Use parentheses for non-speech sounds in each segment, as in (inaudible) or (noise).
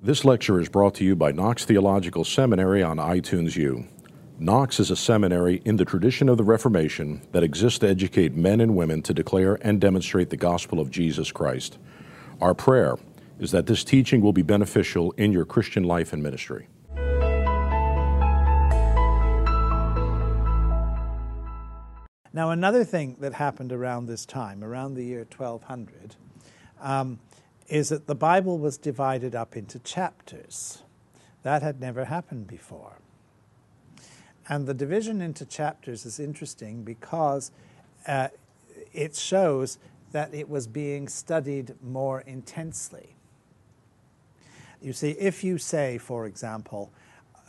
This lecture is brought to you by Knox Theological Seminary on iTunes U. Knox is a seminary in the tradition of the Reformation that exists to educate men and women to declare and demonstrate the gospel of Jesus Christ. Our prayer is that this teaching will be beneficial in your Christian life and ministry. Now, another thing that happened around this time, around the year 1200, um, is that the Bible was divided up into chapters. That had never happened before. And the division into chapters is interesting because uh, it shows that it was being studied more intensely. You see, if you say, for example,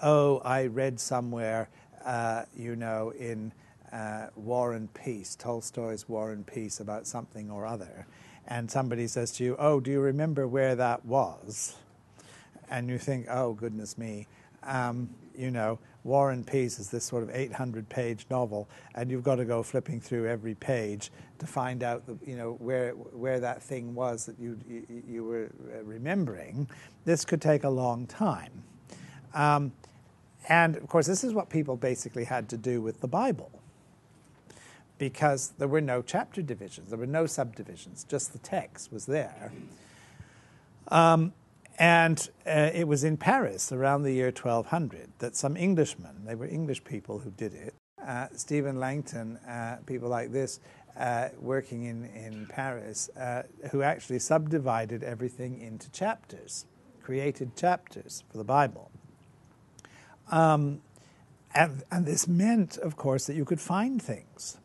oh, I read somewhere, uh, you know, in uh, War and Peace, Tolstoy's War and Peace about something or other, and somebody says to you, Oh, do you remember where that was? And you think, Oh, goodness me. Um, you know, War and Peace is this sort of 800 page novel, and you've got to go flipping through every page to find out, the, you know, where, where that thing was that you, you, you were remembering. This could take a long time. Um, and of course, this is what people basically had to do with the Bible because there were no chapter divisions, there were no subdivisions, just the text was there. Um, and uh, it was in Paris around the year 1200 that some Englishmen, they were English people who did it, uh, Stephen Langton, uh, people like this, uh, working in, in Paris, uh, who actually subdivided everything into chapters, created chapters for the Bible. Um, and, and this meant, of course, that you could find things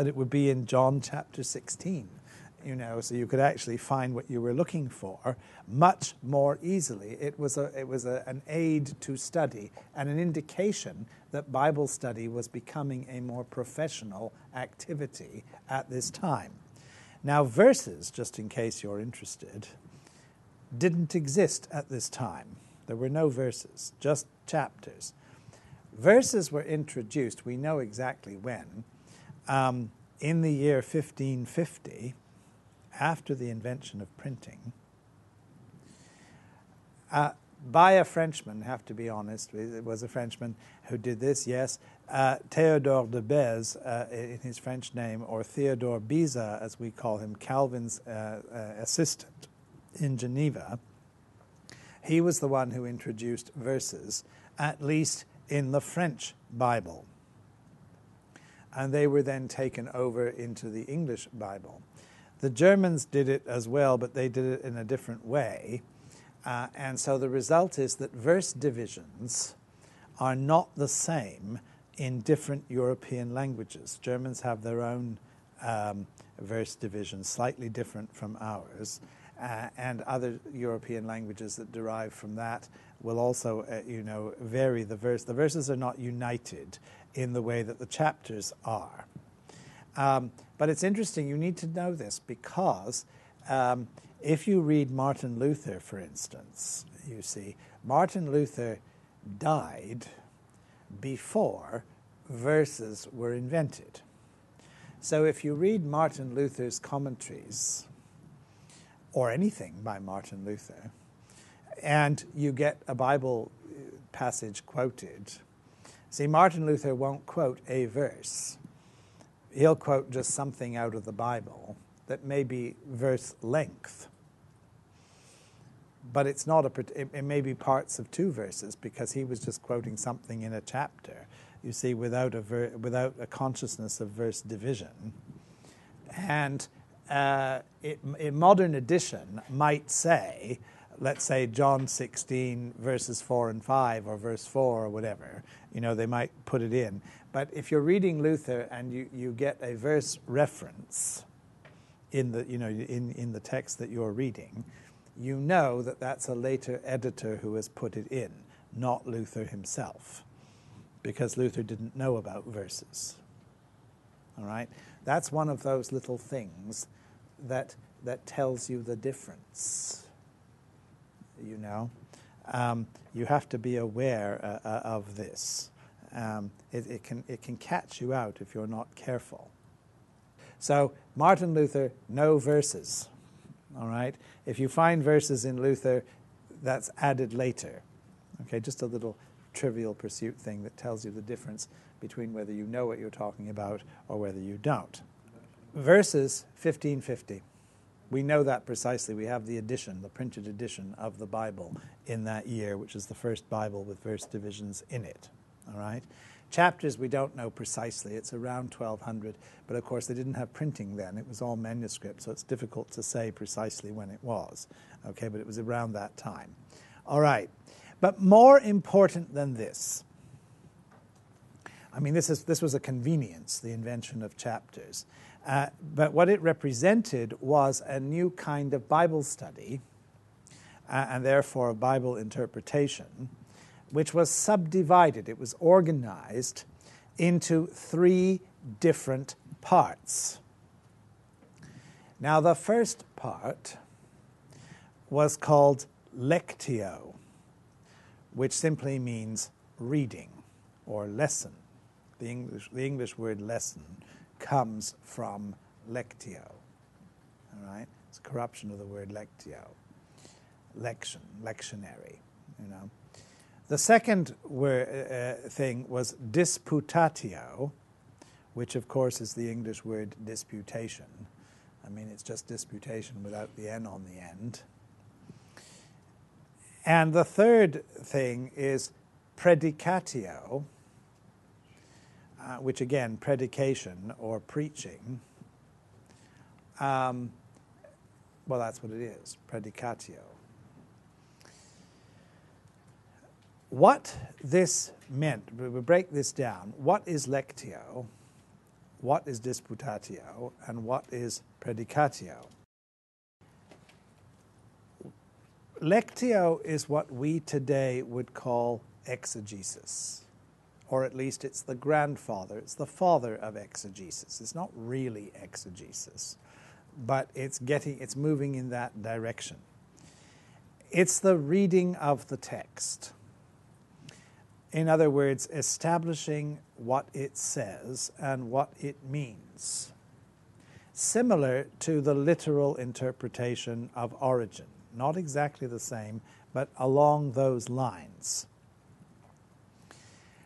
that it would be in John chapter 16. You know, so you could actually find what you were looking for much more easily. It was, a, it was a, an aid to study and an indication that Bible study was becoming a more professional activity at this time. Now, verses, just in case you're interested, didn't exist at this time. There were no verses, just chapters. Verses were introduced, we know exactly when, um, in the year 1550, after the invention of printing, uh, by a Frenchman, have to be honest, it was a Frenchman who did this, yes, uh, Théodore de Bèze, uh, in his French name, or Theodore Beza, as we call him, Calvin's uh, uh, assistant in Geneva. He was the one who introduced verses, at least in the French Bible and they were then taken over into the English Bible. The Germans did it as well, but they did it in a different way. Uh, and so the result is that verse divisions are not the same in different European languages. Germans have their own um, verse divisions, slightly different from ours, uh, and other European languages that derive from that will also, uh, you know, vary the verse. The verses are not united in the way that the chapters are. Um, but it's interesting, you need to know this because um, if you read Martin Luther, for instance, you see, Martin Luther died before verses were invented. So if you read Martin Luther's commentaries, or anything by Martin Luther, and you get a Bible passage quoted, See, Martin Luther won't quote a verse. He'll quote just something out of the Bible that may be verse length. But it's not a, it may be parts of two verses because he was just quoting something in a chapter, you see, without a, ver, without a consciousness of verse division. And uh, it, a modern edition might say, let's say John 16 verses 4 and 5 or verse 4 or whatever, you know, they might put it in. But if you're reading Luther and you, you get a verse reference in the, you know, in, in the text that you're reading, you know that that's a later editor who has put it in, not Luther himself, because Luther didn't know about verses. All right? That's one of those little things that, that tells you the difference you know. Um, you have to be aware uh, uh, of this. Um, it, it, can, it can catch you out if you're not careful. So, Martin Luther, no verses. All right? If you find verses in Luther, that's added later. Okay, just a little trivial pursuit thing that tells you the difference between whether you know what you're talking about or whether you don't. Verses 1550. We know that precisely. We have the edition, the printed edition of the Bible in that year, which is the first Bible with verse divisions in it. All right? Chapters we don't know precisely. It's around 1200, but of course they didn't have printing then. It was all manuscript, so it's difficult to say precisely when it was. Okay, but it was around that time. All right. But more important than this, I mean, this, is, this was a convenience, the invention of chapters. Uh, but what it represented was a new kind of Bible study uh, and therefore a Bible interpretation, which was subdivided. It was organized into three different parts. Now, the first part was called lectio which simply means reading or lesson. The English, the English word lesson comes from lectio. All right? It's a corruption of the word lectio. Lection, lectionary, you know. The second word, uh, thing was disputatio, which of course is the English word disputation. I mean, it's just disputation without the N on the end. And the third thing is predicatio, uh, which again, predication or preaching. Um, well, that's what it is, predicatio. What this meant, we break this down. What is lectio? What is disputatio? And what is predicatio? Lectio is what we today would call exegesis, or at least it's the grandfather, it's the father of exegesis. It's not really exegesis, but it's getting, it's moving in that direction. It's the reading of the text. In other words, establishing what it says and what it means. Similar to the literal interpretation of Origen. not exactly the same, but along those lines.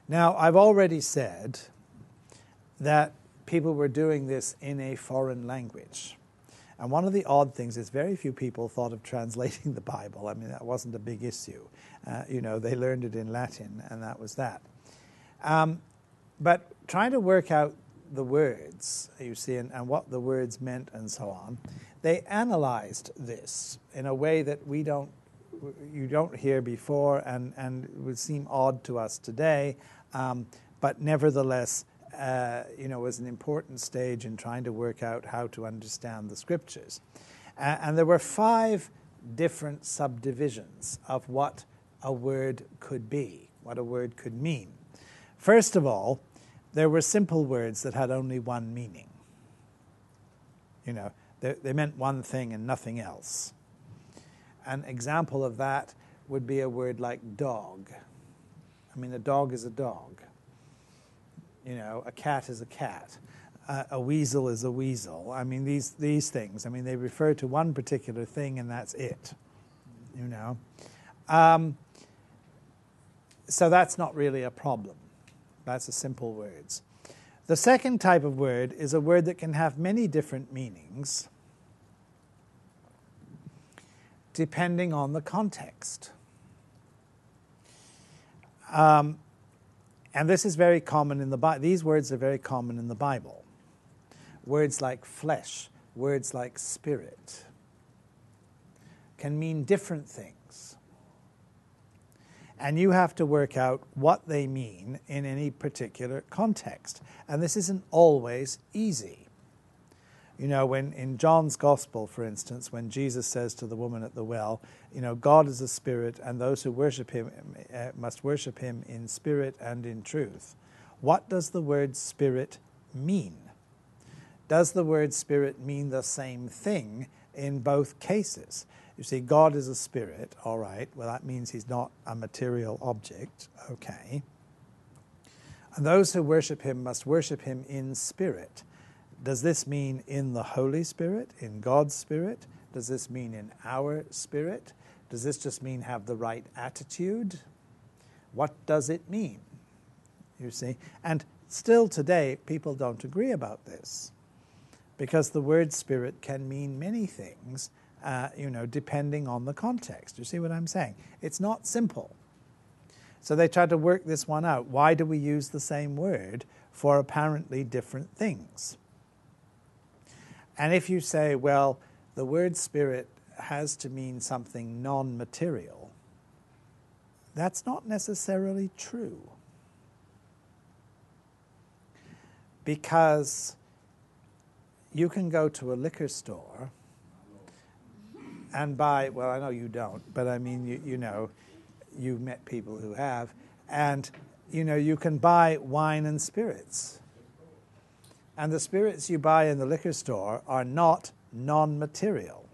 Now, I've already said that people were doing this in a foreign language. And one of the odd things is very few people thought of translating the Bible. I mean, that wasn't a big issue. Uh, you know, they learned it in Latin, and that was that. Um, but trying to work out the words, you see, and, and what the words meant and so on, they analyzed this in a way that we don't, you don't hear before and, and would seem odd to us today, um, but nevertheless, uh, you know, was an important stage in trying to work out how to understand the scriptures. Uh, and there were five different subdivisions of what a word could be, what a word could mean. First of all, there were simple words that had only one meaning. You know, they, they meant one thing and nothing else. An example of that would be a word like dog. I mean, a dog is a dog. You know, a cat is a cat. Uh, a weasel is a weasel. I mean, these, these things, I mean, they refer to one particular thing and that's it. You know? Um, so that's not really a problem. That's the simple words. The second type of word is a word that can have many different meanings depending on the context. Um, and this is very common in the Bible. These words are very common in the Bible. Words like flesh, words like spirit can mean different things and you have to work out what they mean in any particular context. And this isn't always easy. You know, when in John's Gospel, for instance, when Jesus says to the woman at the well, you know, God is a spirit, and those who worship him uh, must worship him in spirit and in truth. What does the word spirit mean? Does the word spirit mean the same thing in both cases? You see, God is a spirit, all right. Well, that means he's not a material object, okay. And those who worship him must worship him in spirit. Does this mean in the Holy Spirit, in God's Spirit? Does this mean in our spirit? Does this just mean have the right attitude? What does it mean? You see? And still today, people don't agree about this because the word spirit can mean many things, uh, you know, depending on the context. You see what I'm saying? It's not simple. So they tried to work this one out. Why do we use the same word for apparently different things? And if you say, well, the word spirit has to mean something non material, that's not necessarily true. Because you can go to a liquor store and buy, well, I know you don't, but I mean, you, you know, you've met people who have, and you know, you can buy wine and spirits. And the spirits you buy in the liquor store are not non material.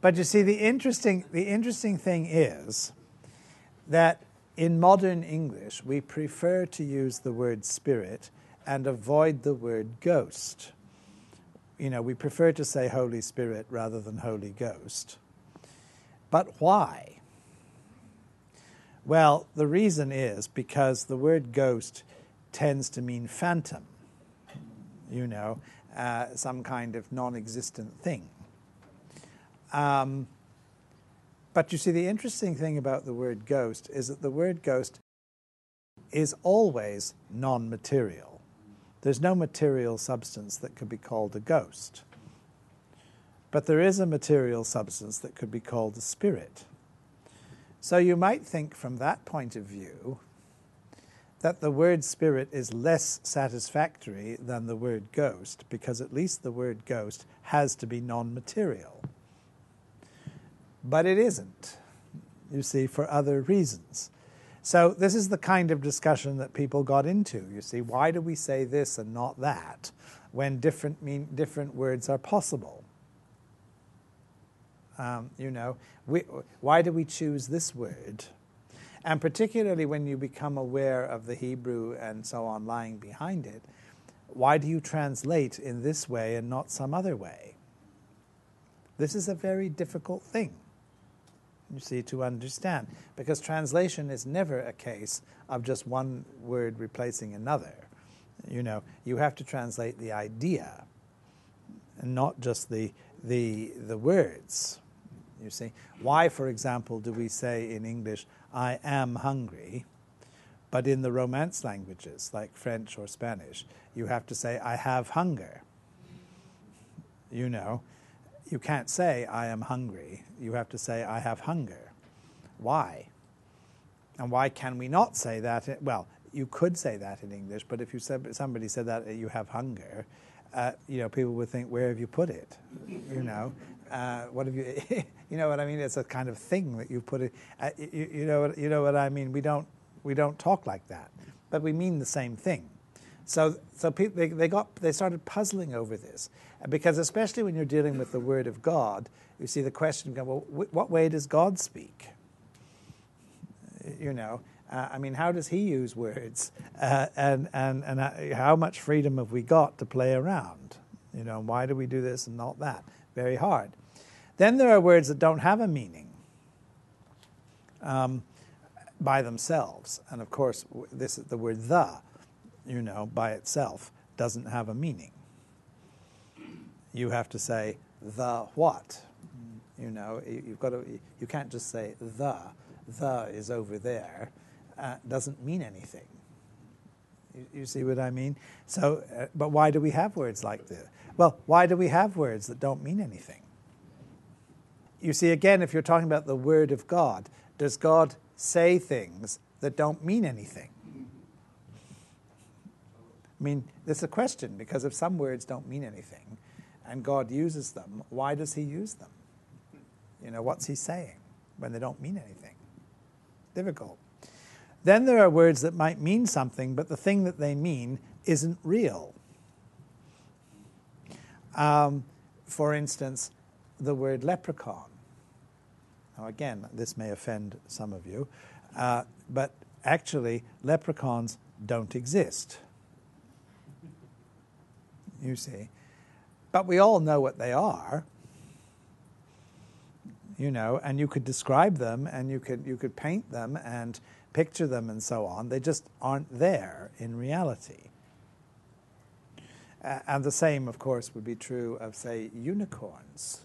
But you see, the interesting, the interesting thing is that in modern English, we prefer to use the word spirit and avoid the word ghost. You know, we prefer to say Holy Spirit rather than Holy Ghost. But why? Well, the reason is because the word ghost tends to mean phantom, you know, uh, some kind of non existent thing. Um, but you see, the interesting thing about the word ghost is that the word ghost is always non material. There's no material substance that could be called a ghost. But there is a material substance that could be called a spirit. So you might think from that point of view that the word spirit is less satisfactory than the word ghost because at least the word ghost has to be non material. But it isn't, you see, for other reasons. So, this is the kind of discussion that people got into. You see, why do we say this and not that when different, mean, different words are possible? Um, you know, we, why do we choose this word? And particularly when you become aware of the Hebrew and so on lying behind it, why do you translate in this way and not some other way? This is a very difficult thing you see, to understand. Because translation is never a case of just one word replacing another. You know, you have to translate the idea and not just the, the, the words. You see, why, for example, do we say in English, I am hungry, but in the Romance languages, like French or Spanish, you have to say, I have hunger. You know, you can't say, I am hungry. You have to say, I have hunger. Why? And why can we not say that? Well, you could say that in English, but if you said, somebody said that you have hunger, uh, you know, people would think, where have you put it? You know, uh, what have you, (laughs) you know what I mean? It's a kind of thing that you put it, uh, you, you, know, what, you know what I mean? We don't, we don't talk like that, but we mean the same thing. So, so people, they, they, got, they started puzzling over this. Because especially when you're dealing with the Word of God, you see the question, well, what way does God speak? You know, uh, I mean, how does he use words? Uh, and and, and uh, how much freedom have we got to play around? You know, why do we do this and not that? Very hard. Then there are words that don't have a meaning um, by themselves. And of course, this is the word the, you know, by itself doesn't have a meaning you have to say the what. You know, you've got to. You can't just say the. The is over there. Uh, doesn't mean anything. You, you, see what I mean? So, uh, but why do we have words like this? Well, why do we have words that don't mean anything? You see, again, if you're talking about the Word of God, does God say things that don't mean anything? I mean, it's a question because if some words don't mean anything, and God uses them, why does He use them? You know, what's He saying when they don't mean anything? Difficult. Then there are words that might mean something, but the thing that they mean isn't real. Um, for instance, the word leprechaun. Now, again, this may offend some of you, uh, but actually, leprechauns don't exist. You see. But we all know what they are. you know, and you could describe them and you could, you could paint them and picture them and so on. They just aren't there in reality. Uh, and the same, of course, would be true of, say, unicorns.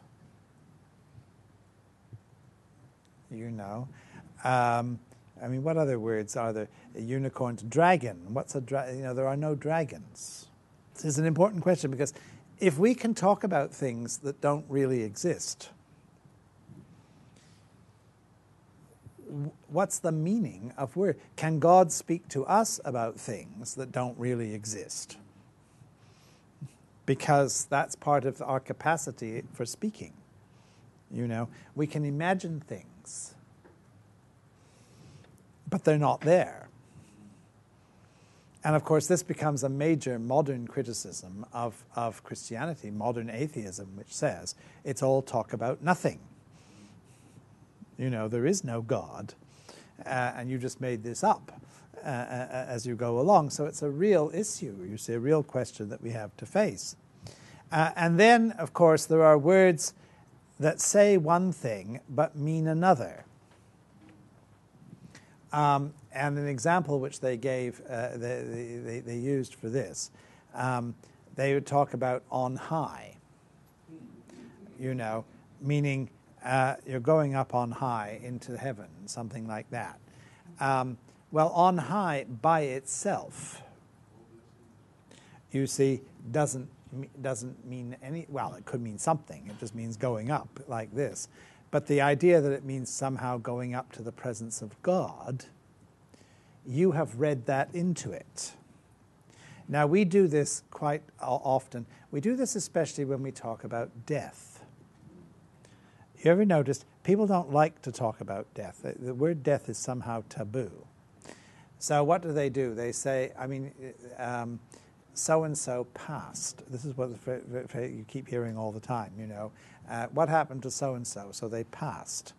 You know. Um, I mean, what other words are there? A unicorn, dragon. What's a dragon? You know, there are no dragons. This is an important question because if we can talk about things that don't really exist, what's the meaning of word? Can God speak to us about things that don't really exist? Because that's part of our capacity for speaking. You know, we can imagine things, but they're not there. And of course, this becomes a major modern criticism of, of Christianity, modern atheism, which says it's all talk about nothing. You know, there is no God, uh, and you just made this up uh, uh, as you go along. So it's a real issue, you see, a real question that we have to face. Uh, and then, of course, there are words that say one thing but mean another. Um, and an example which they gave, uh, they, they, they, used for this, um, they would talk about on high, you know, meaning uh, you're going up on high into heaven, something like that. Um, well, on high by itself, you see, doesn't doesn't mean any. Well, it could mean something. It just means going up like this. But the idea that it means somehow going up to the presence of God, you have read that into it. Now, we do this quite often. We do this especially when we talk about death. You ever noticed people don't like to talk about death? The word death is somehow taboo. So what do they do? They say, I mean, um, so and so passed. This is what you keep hearing all the time. You know, uh, what happened to so and so? So they passed.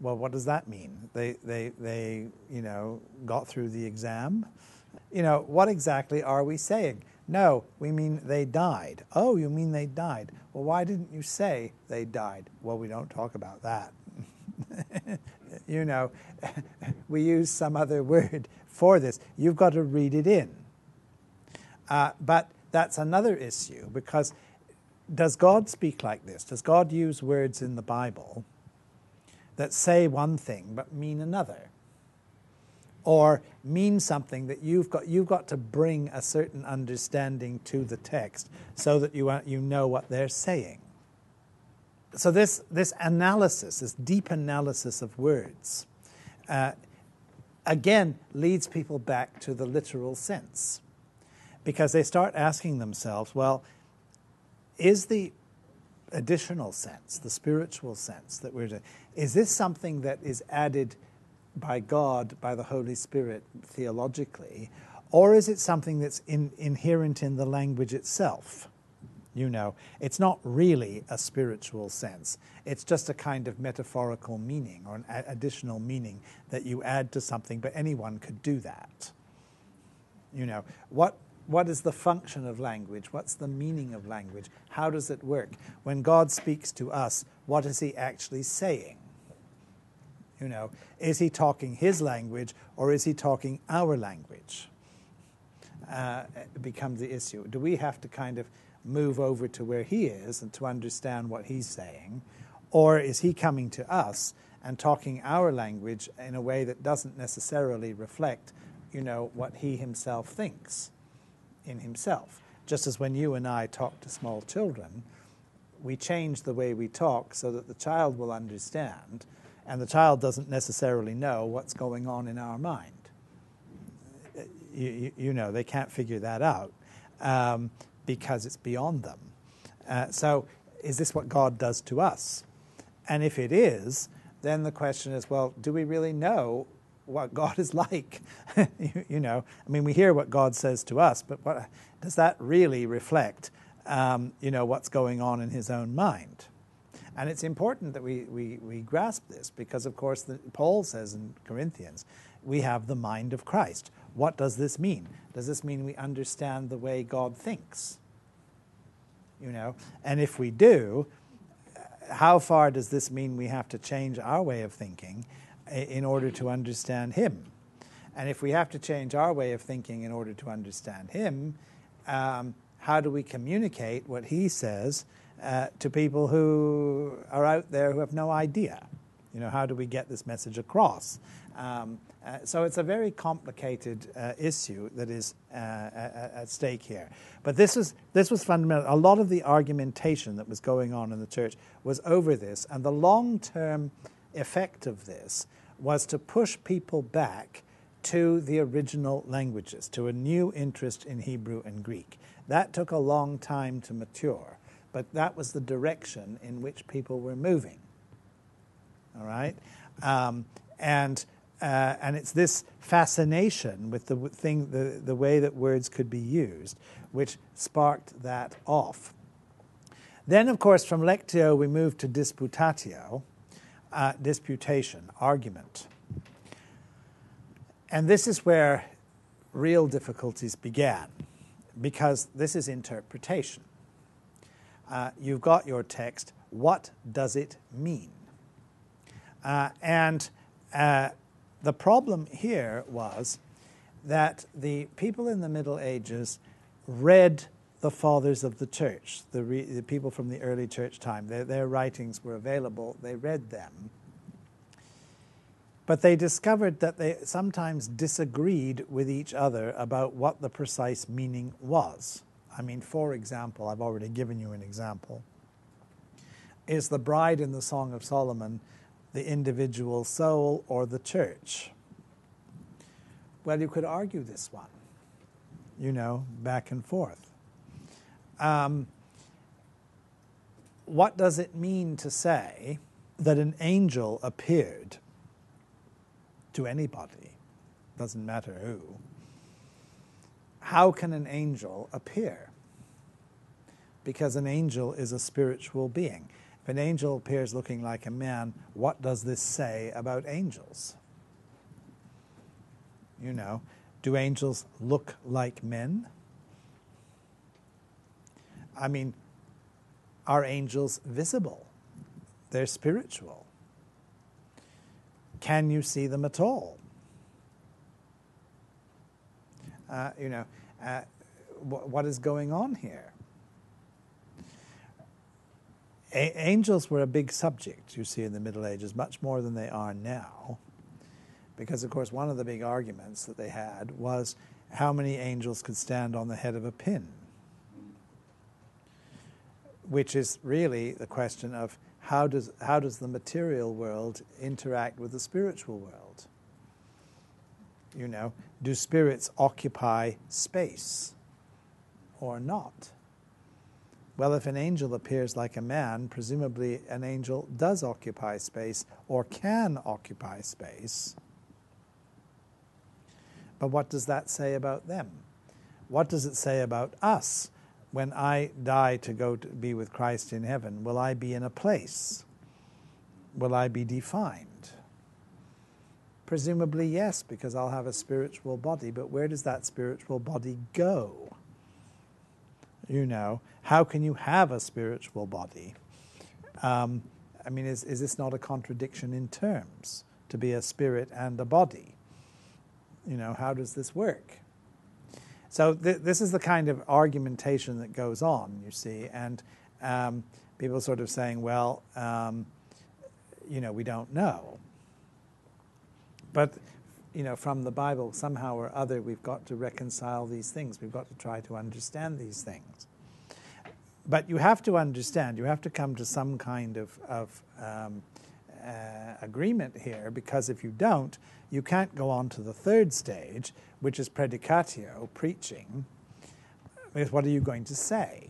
Well, what does that mean? They they they you know got through the exam. You know, what exactly are we saying? No, we mean they died. Oh, you mean they died. Well, why didn't you say they died? Well, we don't talk about that. (laughs) you know, (laughs) we use some other word for this. You've got to read it in. Uh, but that's another issue because does God speak like this? Does God use words in the Bible that say one thing but mean another? or mean something that you've got, you've got to bring a certain understanding to the text so that you, you know what they're saying. So, this, this analysis, this deep analysis of words, uh, again leads people back to the literal sense because they start asking themselves, well, is the additional sense, the spiritual sense that we're doing, is this something that is added by God, by the Holy Spirit theologically, or is it something that's in, inherent in the language itself? You know, it's not really a spiritual sense. It's just a kind of metaphorical meaning or an additional meaning that you add to something, but anyone could do that. You know, what, what is the function of language? What's the meaning of language? How does it work? When God speaks to us, what is He actually saying? You know, is he talking his language or is he talking our language? Uh, becomes the issue. Do we have to kind of move over to where he is and to understand what he's saying, or is he coming to us and talking our language in a way that doesn't necessarily reflect, you know, what he himself thinks in himself? Just as when you and I talk to small children, we change the way we talk so that the child will understand and the child doesn't necessarily know what's going on in our mind. You, you know, they can't figure that out um, because it's beyond them. Uh, so, is this what God does to us? And if it is, then the question is well, do we really know what God is like? (laughs) you, you, know, I mean, we hear what God says to us, but what, does that really reflect, um, you know, what's going on in His own mind? And it's important that we, we, we grasp this because, of course, the, Paul says in Corinthians, we have the mind of Christ. What does this mean? Does this mean we understand the way God thinks? You know, and if we do, how far does this mean we have to change our way of thinking in order to understand Him? And if we have to change our way of thinking in order to understand Him, um, how do we communicate what He says uh, to people who are out there who have no idea? You know, how do we get this message across? Um, uh, so it's a very complicated uh, issue that is uh, at, at, stake here. But this was, this was fundamental. A lot of the argumentation that was going on in the church was over this, and the long term effect of this was to push people back to the original languages, to a new interest in Hebrew and Greek. That took a long time to mature, but that was the direction in which people were moving. All right? Um, and uh, and it's this fascination with the thing, the, the way that words could be used, which sparked that off. Then, of course, from lectio we moved to disputatio, uh, disputation, argument. And this is where real difficulties began, because this is interpretation. Uh, you've got your text. What does it mean? Uh, and uh, the problem here was that the people in the Middle Ages read the fathers of the church, the, re, the people from the early church time. Their, their writings were available, they read them. But they discovered that they sometimes disagreed with each other about what the precise meaning was. I mean, for example, I've already given you an example. Is the bride in the Song of Solomon the individual soul or the church? Well, you could argue this one, you know, back and forth. Um, what does it mean to say that an angel appeared to anybody? Doesn't matter who. How can an angel appear? Because an angel is a spiritual being. If an angel appears looking like a man, what does this say about angels? You know, do angels look like men? I mean, are angels visible? They're spiritual. Can you see them at all? Uh, you know, uh, wh- what is going on here? A- angels were a big subject, you see, in the Middle Ages, much more than they are now. Because, of course, one of the big arguments that they had was how many angels could stand on the head of a pin, which is really the question of how does, how does the material world interact with the spiritual world? You know, do spirits occupy space or not? Well, if an angel appears like a man, presumably an angel does occupy space or can occupy space. But what does that say about them? What does it say about us? When I die to go to be with Christ in heaven, will I be in a place? Will I be defined? Presumably, yes, because I'll have a spiritual body. But where does that spiritual body go? You know, how can you have a spiritual body? Um, I mean, is, is this not a contradiction in terms to be a spirit and a body? You know, how does this work? So, th- this is the kind of argumentation that goes on, you see, and um, people sort of saying, well, um, you know, we don't know. But, you know, from the Bible, somehow or other, we've got to reconcile these things. We've got to try to understand these things. But you have to understand, you have to come to some kind of, of um, uh, agreement here, because if you don't, you can't go on to the third stage, which is predicatio, preaching. Because what are you going to say?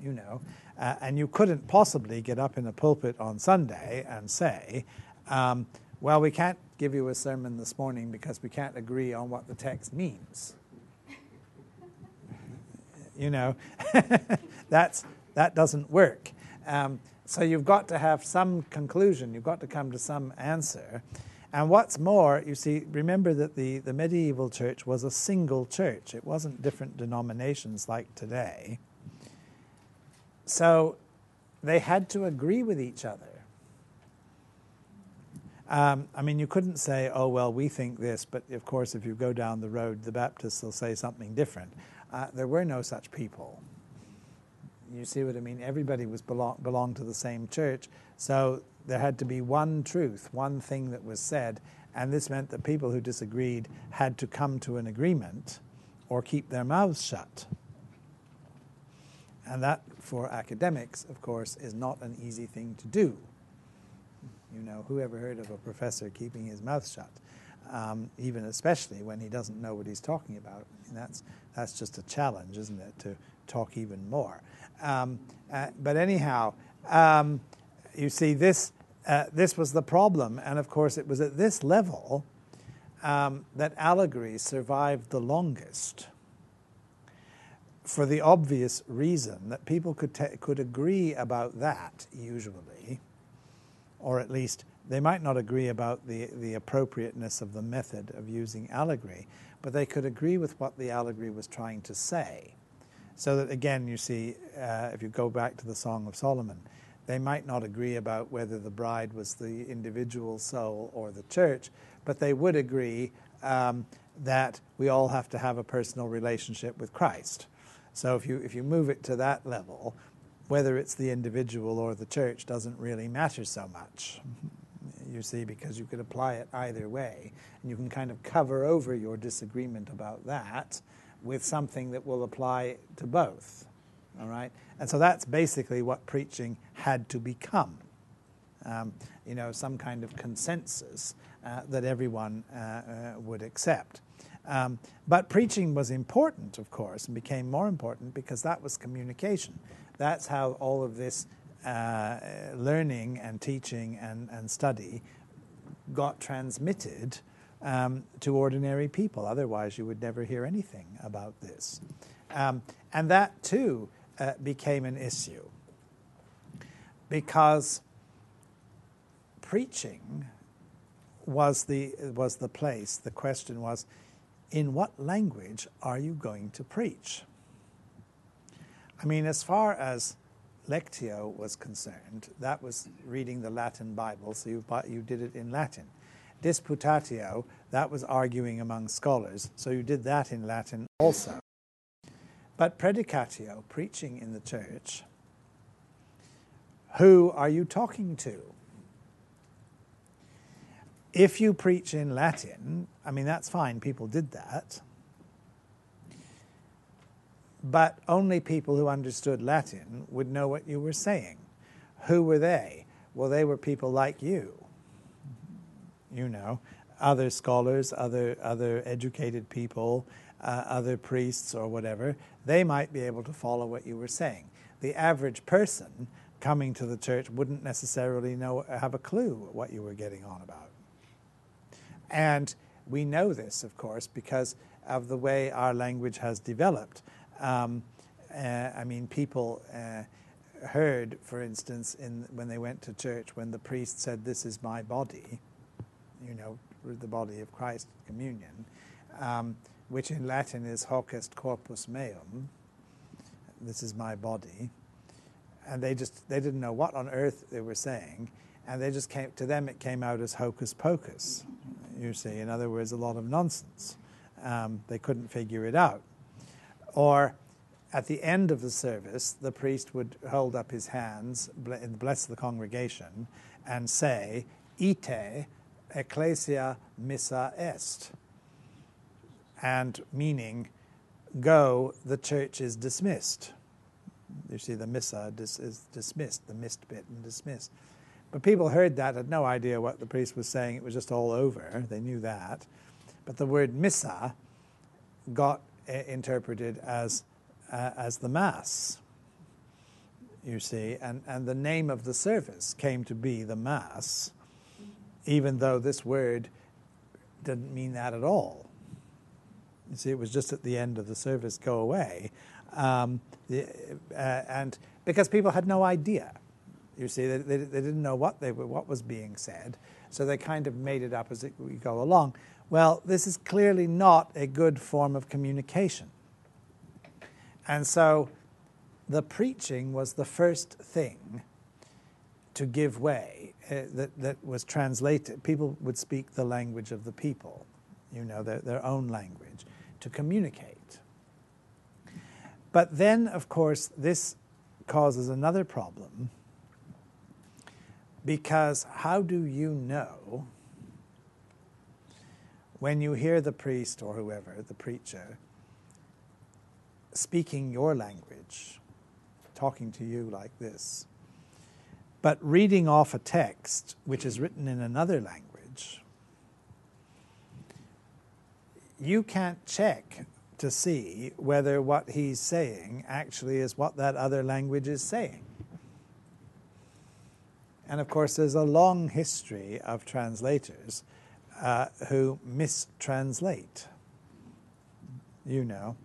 You know, uh, and you couldn't possibly get up in the pulpit on Sunday and say, um, well, we can't give you a sermon this morning because we can't agree on what the text means you know, (laughs) that's, that doesn't work. Um, so you've got to have some conclusion, you've got to come to some answer. And what's more, you see, remember that the, the medieval church was a single church, it wasn't different denominations like today. So they had to agree with each other. Um, I mean, you couldn't say, oh, well, we think this, but of course, if you go down the road, the Baptists will say something different. Uh, there were no such people. You see what I mean? Everybody was belong, belonged to the same church, so there had to be one truth, one thing that was said, and this meant that people who disagreed had to come to an agreement or keep their mouths shut. And that, for academics, of course, is not an easy thing to do. You know, who ever heard of a professor keeping his mouth shut? Um, even especially when he doesn't know what he's talking about. I mean, that's, that's just a challenge, isn't it, to talk even more. Um, uh, but anyhow, um, you see, this, uh, this was the problem. And of course, it was at this level um, that allegory survived the longest for the obvious reason that people could, could agree about that usually, or at least they might not agree about the, the appropriateness of the method of using allegory, but they could agree with what the allegory was trying to say. So that again, you see, uh, if you go back to the Song of Solomon, they might not agree about whether the bride was the individual soul or the church, but they would agree um, that we all have to have a personal relationship with Christ. So if you, if you move it to that level, whether it's the individual or the church doesn't really matter so much. You see, because you could apply it either way, and you can kind of cover over your disagreement about that with something that will apply to both. All right? And so that's basically what preaching had to become. Um, you know, some kind of consensus uh, that everyone uh, uh, would accept. Um, but preaching was important, of course, and became more important because that was communication. That's how all of this uh, learning and teaching and, and study got transmitted um, to ordinary people. Otherwise, you would never hear anything about this. Um, and that, too, uh, became an issue because preaching was the, was the place. The question was, in what language are you going to preach? I mean, as far as Lectio was concerned, that was reading the Latin Bible, so you, you did it in Latin. Disputatio, that was arguing among scholars, so you did that in Latin also. But predicatio, preaching in the church, who are you talking to? If you preach in Latin, I mean, that's fine, people did that. But only people who understood Latin would know what you were saying. Who were they? Well, they were people like you. You know, other scholars, other, other educated people, uh, other priests or whatever. They might be able to follow what you were saying. The average person coming to the church wouldn't necessarily know, have a clue what you were getting on about. And we know this, of course, because of the way our language has developed. Um, uh, I mean, people uh, heard, for instance, in, when they went to church, when the priest said, This is my body, you know, the body of Christ, communion, um, which in Latin is hoc est corpus meum, this is my body. And they just they didn't know what on earth they were saying, and they just came to them it came out as hocus pocus you see. In other words, a lot of nonsense. Um, they couldn't figure it out. Or at the end of the service, the priest would hold up his hands, bless the congregation, and say, Ite ecclesia missa est. And meaning, go, the church is dismissed. You see, the missa is dismissed, the missed bit and dismissed. But people heard that, had no idea what the priest was saying. It was just all over. They knew that. But the word missa got uh, interpreted as, uh, as the Mass, you see. And, and the name of the service came to be the Mass, even though this word didn't mean that at all. You see, it was just at the end of the service, go away. Um, uh, and because people had no idea you see, they, they, they, didn't know what they were, what was being said, so they kind of made it up as it, we go along. Well, this is clearly not a good form of communication. And so the preaching was the first thing to give way, uh, that, that was translated. People would speak the language of the people, you know, their, their own language, to communicate. But then, of course, this causes another problem because how do you know when you hear the priest or whoever, the preacher, speaking your language, talking to you like this, but reading off a text which is written in another language, you can't check to see whether what he's saying actually is what that other language is saying. And of course, there's a long history of translators uh, who mistranslate. You know,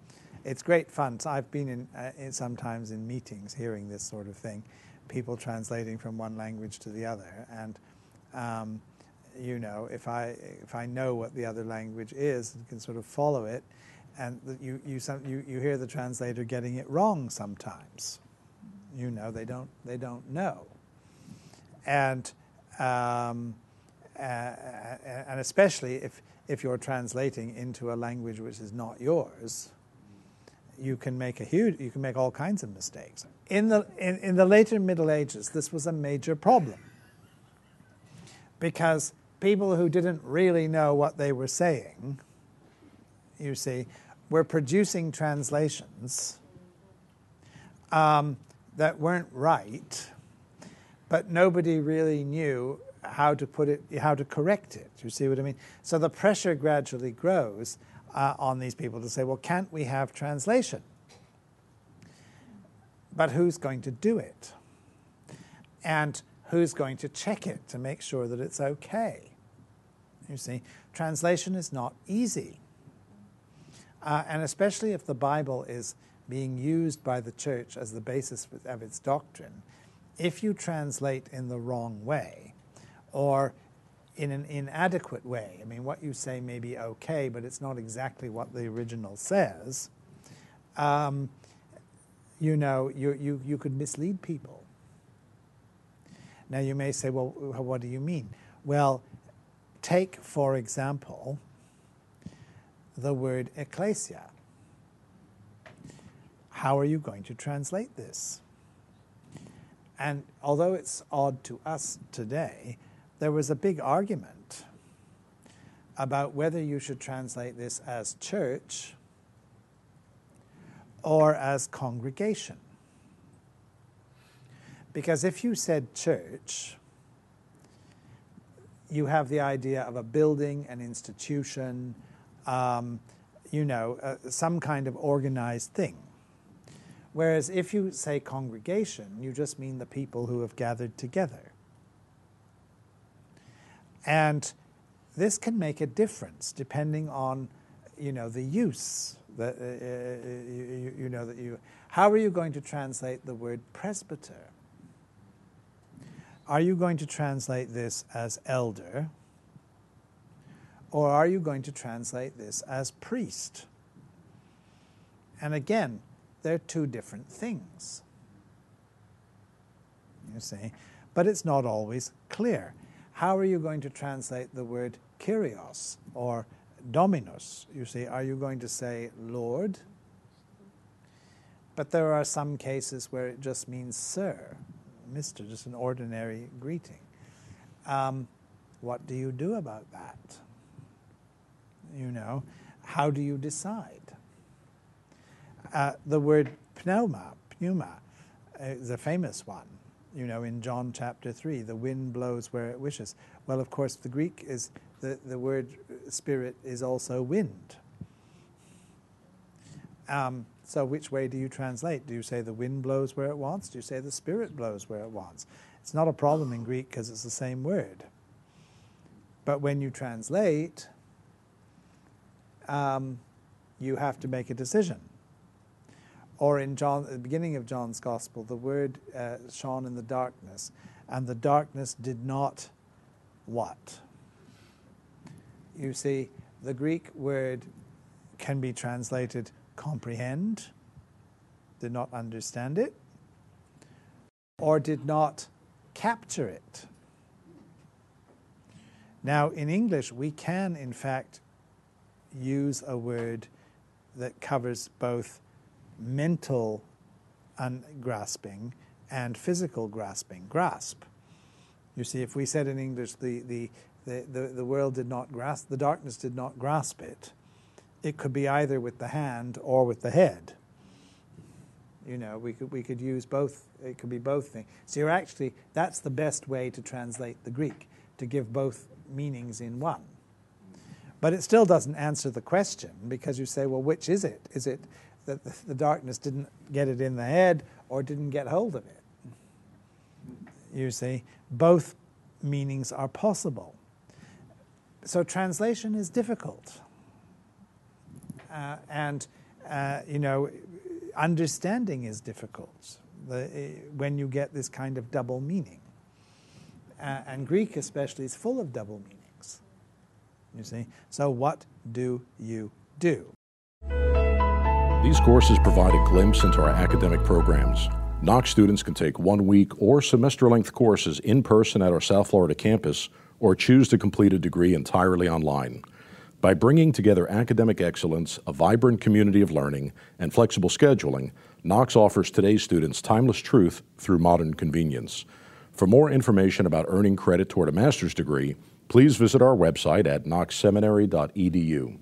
it's great fun. So I've been in, uh, in, sometimes in meetings hearing this sort of thing, people translating from one language to the other, and um, you know, if I if I know what the other language is and can sort of follow it, and you you, some, you you hear the translator getting it wrong sometimes. You know, they don't they don't know, and um, uh, and especially if if you're translating into a language which is not yours, you can make a huge you can make all kinds of mistakes. In the in, in the later Middle Ages, this was a major problem because people who didn't really know what they were saying, you see, were producing translations um, that weren't right, but nobody really knew how to put it, how to correct it. You see what I mean? So the pressure gradually grows uh, on these people to say, well, can't we have translation? But who's going to do it? And who's going to check it to make sure that it's okay? You see, translation is not easy. Uh, and especially if the Bible is being used by the church as the basis of its doctrine, if you translate in the wrong way or in an inadequate way, I mean, what you say may be okay, but it's not exactly what the original says, um, you know, you, you, you could mislead people. Now, you may say, well, what do you mean? Well, take, for example, the word ecclesia. How are you going to translate this? And although it's odd to us today, there was a big argument about whether you should translate this as church or as congregation. Because if you said church, you have the idea of a building, an institution, um, you know, uh, some kind of organized thing. Whereas if you say congregation, you just mean the people who have gathered together. And this can make a difference depending on, you know, the use that uh, uh you, you know that you. How are you going to translate the word presbyter? Are you going to translate this as elder? Or are you going to translate this as priest? And again, they're two different things. You see? But it's not always clear. How are you going to translate the word Kyrios or Dominus? You see, are you going to say Lord? But there are some cases where it just means Sir, Mr., just an ordinary greeting. Um, what do you do about that? you know, how do you decide? Uh, the word pneuma, pneuma, is a famous one. You know, in John chapter 3, the wind blows where it wishes. Well, of course, the Greek is, the, the word spirit is also wind. Um, so, which way do you translate? Do you say the wind blows where it wants? Do you say the spirit blows where it wants? It's not a problem in Greek because it's the same word. But when you translate, um, you have to make a decision. Or in John, at the beginning of John's Gospel, the word uh, shone in the darkness, and the darkness did not what? You see, the Greek word can be translated comprehend, did not understand it, or did not capture it. Now, in English, we can, in fact, use a word that covers both mental grasping and physical grasping. Grasp. You see, if we said in English the, the, the, the, the world did not grasp, the darkness did not grasp it, it could be either with the hand or with the head. You know, we could, we could use both, it could be both things. So you're actually, that's the best way to translate the Greek, to give both meanings in one. But it still doesn't answer the question because you say, well, which is it? Is it that the darkness didn't get it in the head or didn't get hold of it? You see, both meanings are possible. So translation is difficult. Uh, and, uh, you know, understanding is difficult the, when you get this kind of double meaning. Uh, and Greek, especially, is full of double meanings. You see? So, what do you do? These courses provide a glimpse into our academic programs. Knox students can take one week or semester length courses in person at our South Florida campus or choose to complete a degree entirely online. By bringing together academic excellence, a vibrant community of learning, and flexible scheduling, Knox offers today's students timeless truth through modern convenience. For more information about earning credit toward a master's degree, please visit our website at knoxseminary.edu.